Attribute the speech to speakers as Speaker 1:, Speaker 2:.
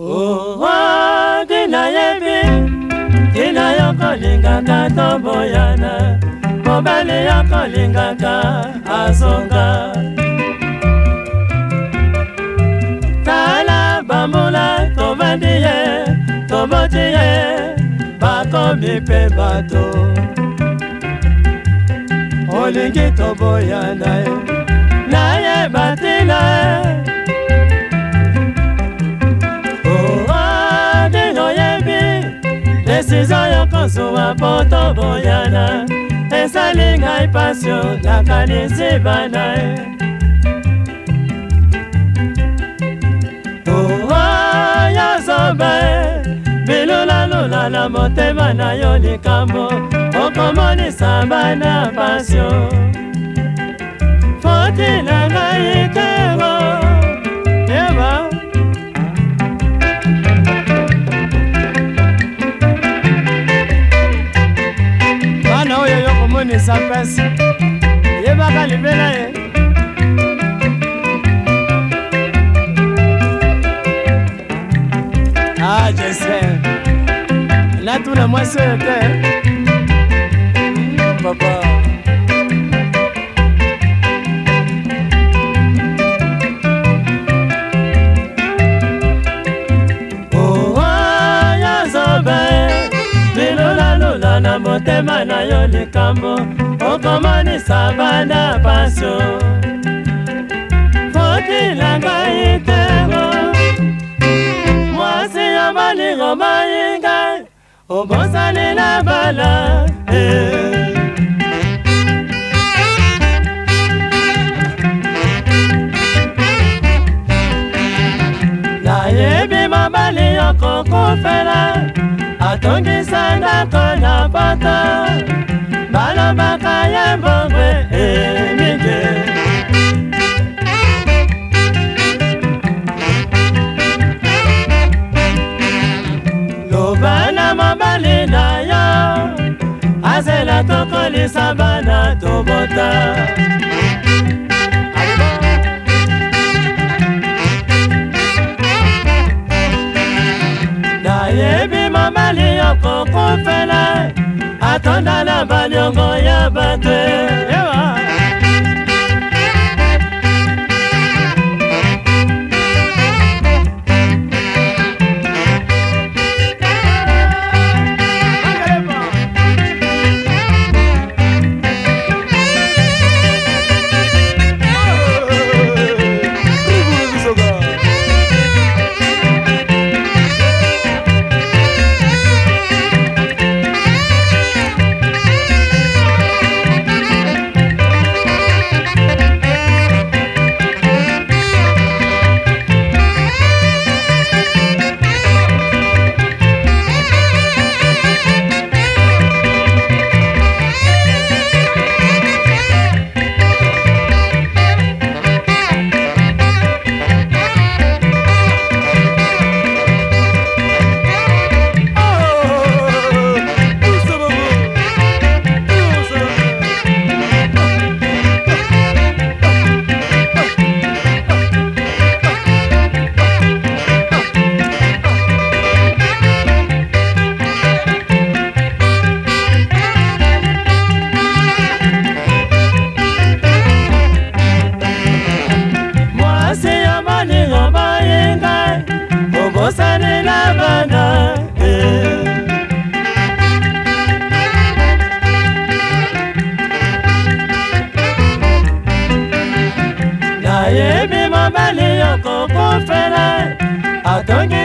Speaker 1: owa te nayebi ntina yo kolingaka to boyana mobali yo kolingaka azonga tala bambula tovandi ye toboti ye bakomi mpe bato olingi toboyana ye nayeba ntina ye poto boyana ezali ngai pasio nakanisi bana e oya zoba e bilulalola na motema na yo likambo okomonisa bana pasio fotina mpesa mpesa yebaka libela ye ah jese natuna mwasi oyo te na motema na yo likambo okomonisa bana paso fotila ngai tero mwasi yo bolingo bayinga obosani na bala eh. nayebi mobali yokokufela batongisa ndako na poto balobaka ye mbongwe emingi loba na mobali na yo azela tokolisa bana tobota bakokufele atonda na baniongo ya bato nakokofela atongi